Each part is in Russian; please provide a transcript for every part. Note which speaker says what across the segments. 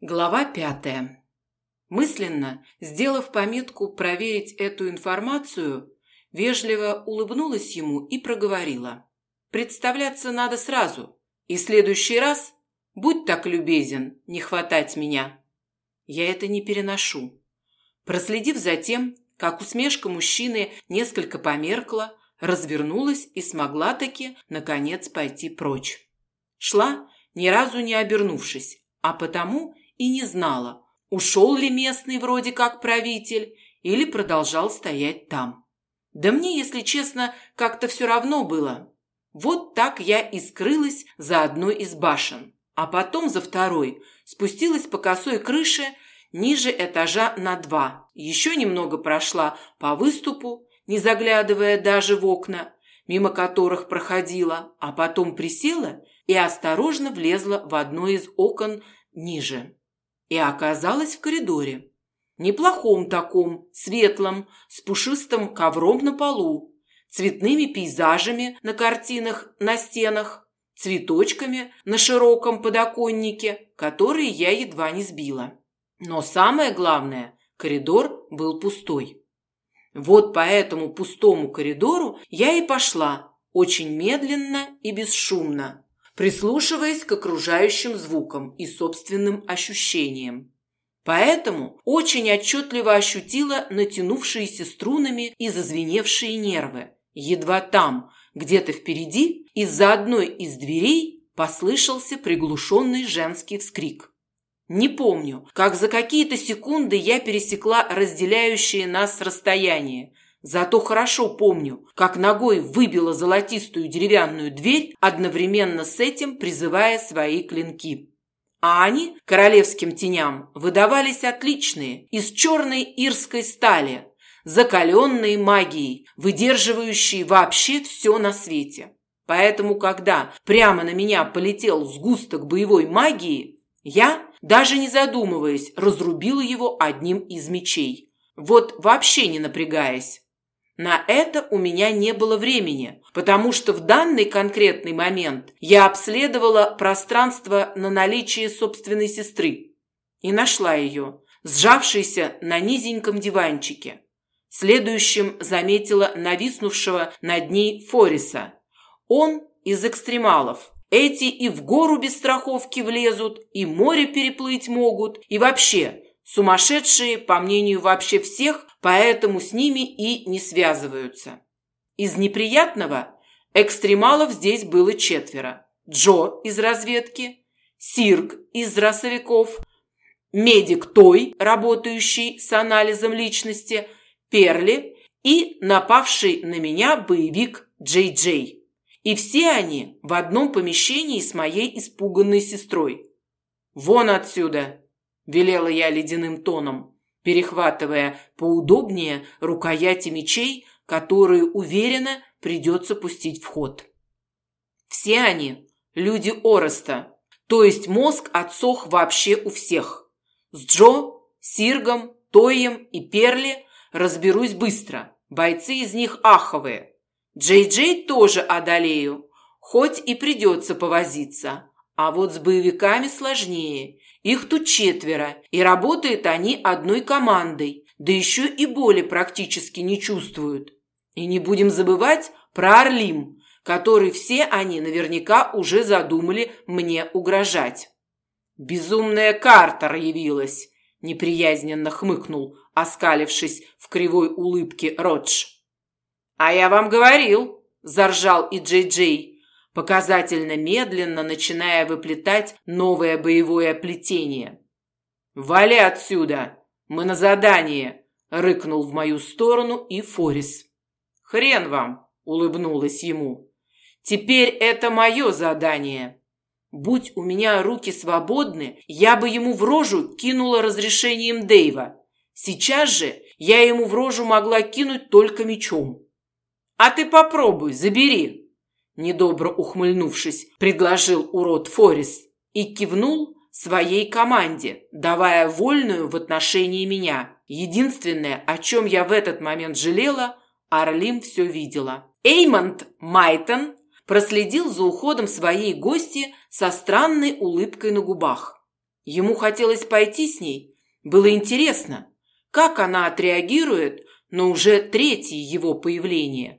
Speaker 1: Глава пятая. Мысленно, сделав пометку проверить эту информацию, вежливо улыбнулась ему и проговорила. «Представляться надо сразу, и в следующий раз будь так любезен не хватать меня. Я это не переношу». Проследив за тем, как усмешка мужчины несколько померкла, развернулась и смогла таки, наконец, пойти прочь. Шла, ни разу не обернувшись, а потому и не знала, ушел ли местный вроде как правитель или продолжал стоять там. Да мне, если честно, как-то все равно было. Вот так я и скрылась за одной из башен, а потом за второй спустилась по косой крыше ниже этажа на два. Еще немного прошла по выступу, не заглядывая даже в окна, мимо которых проходила, а потом присела и осторожно влезла в одно из окон ниже и оказалась в коридоре. Неплохом таком, светлом, с пушистым ковром на полу, цветными пейзажами на картинах на стенах, цветочками на широком подоконнике, которые я едва не сбила. Но самое главное, коридор был пустой. Вот по этому пустому коридору я и пошла, очень медленно и бесшумно, прислушиваясь к окружающим звукам и собственным ощущениям. Поэтому очень отчетливо ощутила натянувшиеся струнами и зазвеневшие нервы. Едва там, где-то впереди, из-за одной из дверей послышался приглушенный женский вскрик. Не помню, как за какие-то секунды я пересекла разделяющее нас расстояние, Зато хорошо помню, как ногой выбила золотистую деревянную дверь, одновременно с этим призывая свои клинки. А они, королевским теням, выдавались отличные, из черной ирской стали, закаленные магией, выдерживающие вообще все на свете. Поэтому, когда прямо на меня полетел сгусток боевой магии, я, даже не задумываясь, разрубила его одним из мечей. Вот вообще не напрягаясь. На это у меня не было времени, потому что в данный конкретный момент я обследовала пространство на наличие собственной сестры и нашла ее, сжавшейся на низеньком диванчике. Следующим заметила нависнувшего над ней Фориса. Он из экстремалов. Эти и в гору без страховки влезут, и море переплыть могут, и вообще сумасшедшие, по мнению вообще всех, поэтому с ними и не связываются. Из неприятного экстремалов здесь было четверо. Джо из разведки, Сирк из росовиков, медик Той, работающий с анализом личности, Перли и напавший на меня боевик Джей Джей. И все они в одном помещении с моей испуганной сестрой. «Вон отсюда!» – велела я ледяным тоном перехватывая поудобнее рукояти мечей, которые, уверенно, придется пустить в ход. Все они – люди Ороста, то есть мозг отсох вообще у всех. С Джо, Сиргом, Тоем и Перли разберусь быстро, бойцы из них аховые. Джей-Джей тоже одолею, хоть и придется повозиться, а вот с боевиками сложнее. Их тут четверо, и работают они одной командой, да еще и боли практически не чувствуют. И не будем забывать про Орлим, который все они наверняка уже задумали мне угрожать. «Безумная карта явилась», – неприязненно хмыкнул, оскалившись в кривой улыбке Родж. «А я вам говорил», – заржал и Джей-Джей, показательно медленно начиная выплетать новое боевое плетение. «Вали отсюда! Мы на задание!» – рыкнул в мою сторону и Форис. «Хрен вам!» – улыбнулась ему. «Теперь это мое задание!» Будь у меня руки свободны, я бы ему в рожу кинула разрешением Дэйва. Сейчас же я ему в рожу могла кинуть только мечом. «А ты попробуй, забери!» Недобро ухмыльнувшись, предложил урод Форис и кивнул своей команде, давая вольную в отношении меня. Единственное, о чем я в этот момент жалела, Арлим все видела. Эймонд Майтон проследил за уходом своей гости со странной улыбкой на губах. Ему хотелось пойти с ней. Было интересно, как она отреагирует на уже третье его появление.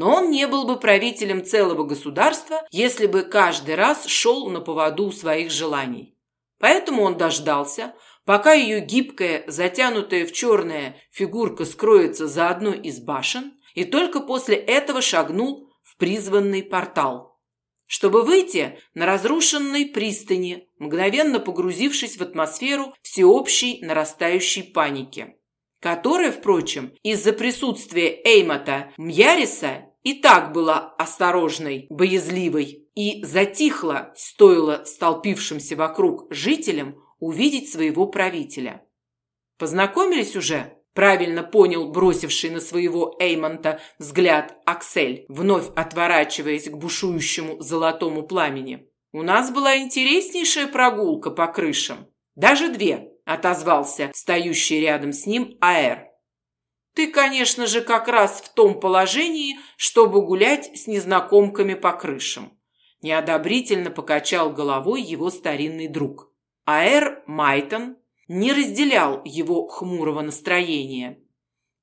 Speaker 1: Но он не был бы правителем целого государства, если бы каждый раз шел на поводу своих желаний. Поэтому он дождался, пока ее гибкая, затянутая в черное фигурка скроется за одной из башен, и только после этого шагнул в призванный портал. Чтобы выйти на разрушенной пристани, мгновенно погрузившись в атмосферу всеобщей нарастающей паники, которая, впрочем, из-за присутствия Эймата Мьяриса и так была осторожной, боязливой и затихла, стоило столпившимся вокруг жителям увидеть своего правителя. Познакомились уже? Правильно понял бросивший на своего Эймонта взгляд Аксель, вновь отворачиваясь к бушующему золотому пламени. «У нас была интереснейшая прогулка по крышам. Даже две», – отозвался стоящий рядом с ним Аэр. «Ты, конечно же, как раз в том положении, чтобы гулять с незнакомками по крышам», – неодобрительно покачал головой его старинный друг. Аэр Майтон не разделял его хмурого настроения.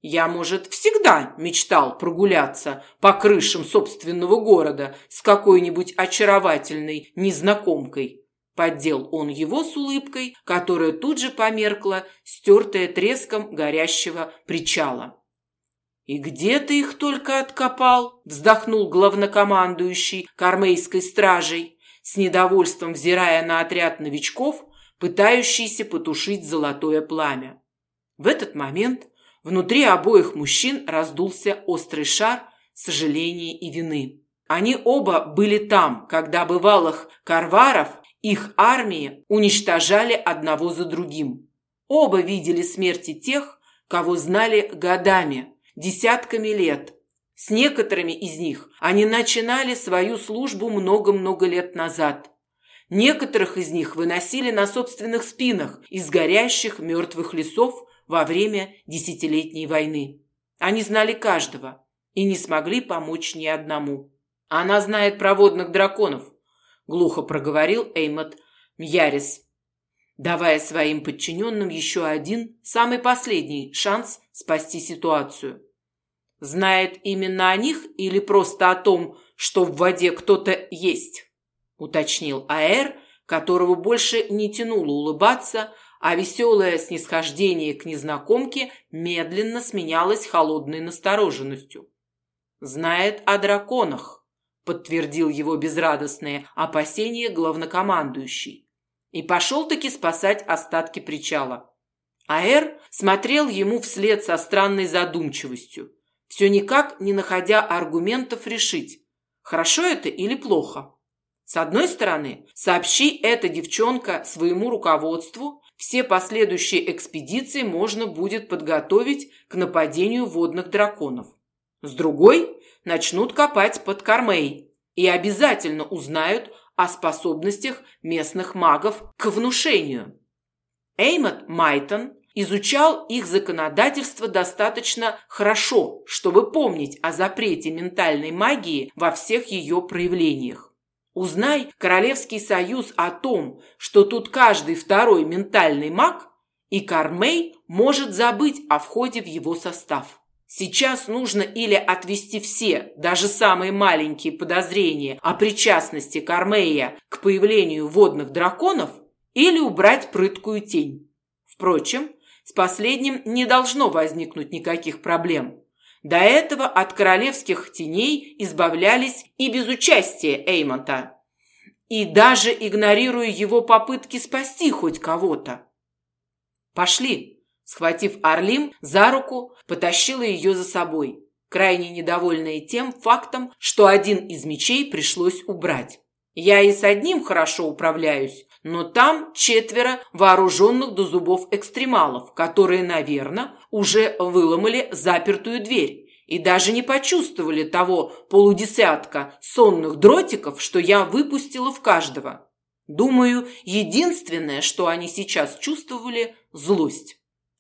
Speaker 1: Я, может, всегда мечтал прогуляться по крышам собственного города с какой-нибудь очаровательной незнакомкой. Поддел он его с улыбкой, которая тут же померкла, стертая треском горящего причала. «И где ты их только откопал?» – вздохнул главнокомандующий кармейской стражей, с недовольством взирая на отряд новичков, пытающийся потушить золотое пламя. В этот момент внутри обоих мужчин раздулся острый шар сожаления и вины. Они оба были там, когда бывалых карваров их армии уничтожали одного за другим. Оба видели смерти тех, кого знали годами, десятками лет. С некоторыми из них они начинали свою службу много-много лет назад – Некоторых из них выносили на собственных спинах из горящих мертвых лесов во время десятилетней войны. Они знали каждого и не смогли помочь ни одному. «Она знает про водных драконов», – глухо проговорил Эймот Мьярис, давая своим подчиненным еще один, самый последний шанс спасти ситуацию. «Знает именно о них или просто о том, что в воде кто-то есть?» уточнил Аэр, которого больше не тянуло улыбаться, а веселое снисхождение к незнакомке медленно сменялось холодной настороженностью. «Знает о драконах», – подтвердил его безрадостные опасения главнокомандующий. И пошел-таки спасать остатки причала. Аэр смотрел ему вслед со странной задумчивостью, все никак не находя аргументов решить, хорошо это или плохо. С одной стороны, сообщи эта девчонка своему руководству, все последующие экспедиции можно будет подготовить к нападению водных драконов. С другой, начнут копать под Кармей и обязательно узнают о способностях местных магов к внушению. Эймот Майтон изучал их законодательство достаточно хорошо, чтобы помнить о запрете ментальной магии во всех ее проявлениях. Узнай Королевский союз о том, что тут каждый второй ментальный маг, и Кармей может забыть о входе в его состав. Сейчас нужно или отвести все, даже самые маленькие подозрения о причастности Кармея к появлению водных драконов, или убрать прыткую тень. Впрочем, с последним не должно возникнуть никаких проблем. До этого от королевских теней избавлялись и без участия Эймонта, и даже игнорируя его попытки спасти хоть кого-то. «Пошли!» Схватив Орлим за руку, потащила ее за собой, крайне недовольная тем фактом, что один из мечей пришлось убрать. Я и с одним хорошо управляюсь, но там четверо вооруженных до зубов экстремалов, которые, наверное, уже выломали запертую дверь и даже не почувствовали того полудесятка сонных дротиков, что я выпустила в каждого. Думаю, единственное, что они сейчас чувствовали – злость.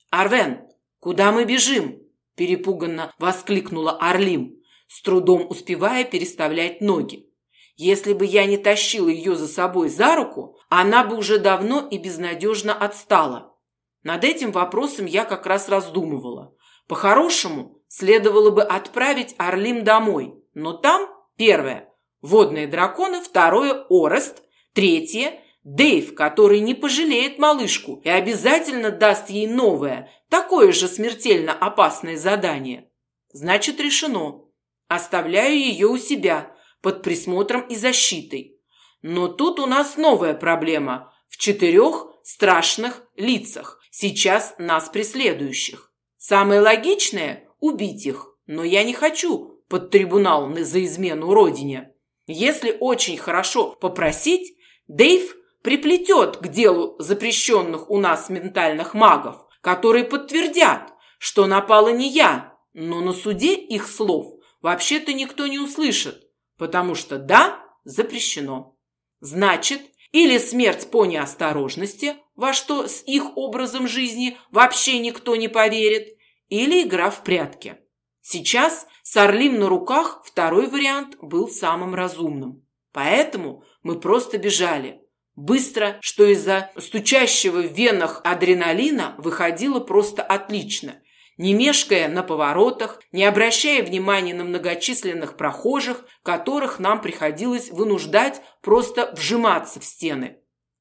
Speaker 1: «Арвен, куда мы бежим?» – перепуганно воскликнула Орлим, с трудом успевая переставлять ноги. Если бы я не тащила ее за собой за руку, она бы уже давно и безнадежно отстала. Над этим вопросом я как раз раздумывала. По-хорошему, следовало бы отправить Орлим домой. Но там, первое, водные драконы, второе, Орест, третье, Дэйв, который не пожалеет малышку и обязательно даст ей новое, такое же смертельно опасное задание. Значит, решено. Оставляю ее у себя, под присмотром и защитой. Но тут у нас новая проблема в четырех страшных лицах, сейчас нас преследующих. Самое логичное – убить их, но я не хочу под трибунал за измену родине. Если очень хорошо попросить, Дэйв приплетет к делу запрещенных у нас ментальных магов, которые подтвердят, что напала не я, но на суде их слов вообще-то никто не услышит, потому что «да» запрещено. Значит, или смерть по неосторожности, во что с их образом жизни вообще никто не поверит, или игра в прятки. Сейчас с Орлим на руках второй вариант был самым разумным. Поэтому мы просто бежали. Быстро, что из-за стучащего в венах адреналина выходило просто отлично – не мешкая на поворотах, не обращая внимания на многочисленных прохожих, которых нам приходилось вынуждать просто вжиматься в стены.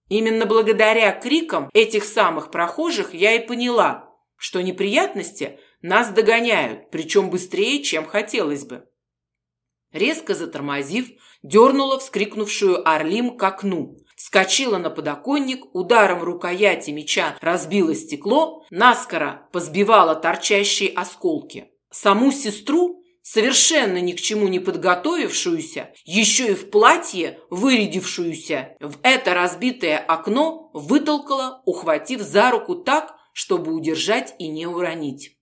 Speaker 1: Именно благодаря крикам этих самых прохожих я и поняла, что неприятности нас догоняют, причем быстрее, чем хотелось бы. Резко затормозив, дернула вскрикнувшую Орлим к окну, Вскочила на подоконник, ударом рукояти меча разбила стекло, наскоро позбивала торчащие осколки. Саму сестру, совершенно ни к чему не подготовившуюся, еще и в платье, вырядившуюся, в это разбитое окно вытолкала, ухватив за руку так, чтобы удержать и не уронить.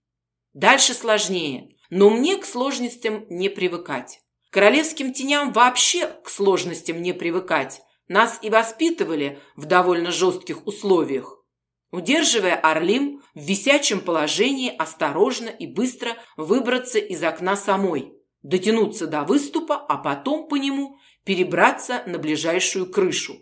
Speaker 1: Дальше сложнее, но мне к сложностям не привыкать. Королевским теням вообще к сложностям не привыкать. Нас и воспитывали в довольно жестких условиях. Удерживая Орлим в висячем положении, осторожно и быстро выбраться из окна самой, дотянуться до выступа, а потом по нему перебраться на ближайшую крышу.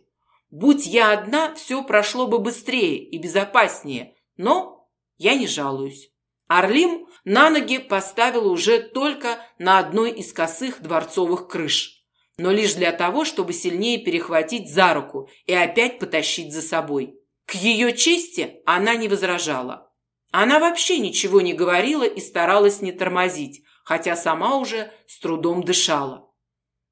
Speaker 1: Будь я одна, все прошло бы быстрее и безопаснее, но я не жалуюсь. Орлим на ноги поставила уже только на одной из косых дворцовых крыш но лишь для того, чтобы сильнее перехватить за руку и опять потащить за собой. К ее чести она не возражала. Она вообще ничего не говорила и старалась не тормозить, хотя сама уже с трудом дышала.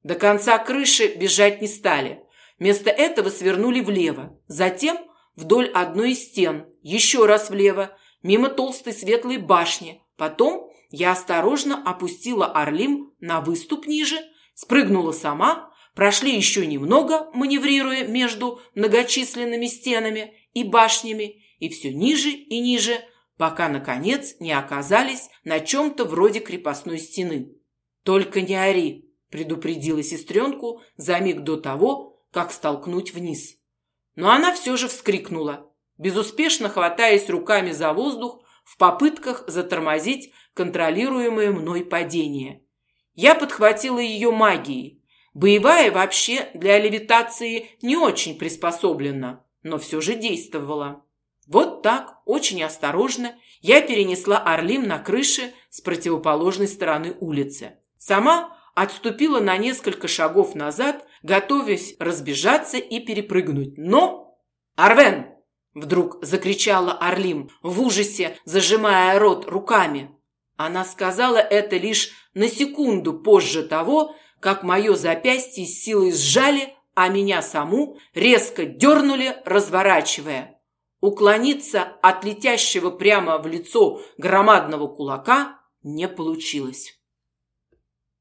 Speaker 1: До конца крыши бежать не стали. Вместо этого свернули влево, затем вдоль одной из стен, еще раз влево, мимо толстой светлой башни. Потом я осторожно опустила Орлим на выступ ниже – спрыгнула сама, прошли еще немного, маневрируя между многочисленными стенами и башнями, и все ниже и ниже, пока, наконец, не оказались на чем-то вроде крепостной стены. «Только не ори!» – предупредила сестренку за миг до того, как столкнуть вниз. Но она все же вскрикнула, безуспешно хватаясь руками за воздух в попытках затормозить контролируемое мной падение. Я подхватила ее магией. Боевая вообще для левитации не очень приспособлена, но все же действовала. Вот так, очень осторожно, я перенесла Орлим на крыше с противоположной стороны улицы. Сама отступила на несколько шагов назад, готовясь разбежаться и перепрыгнуть. Но... «Арвен!» – вдруг закричала Орлим, в ужасе зажимая рот руками. Она сказала это лишь на секунду позже того, как мое запястье с силой сжали, а меня саму резко дернули, разворачивая. Уклониться от летящего прямо в лицо громадного кулака не получилось.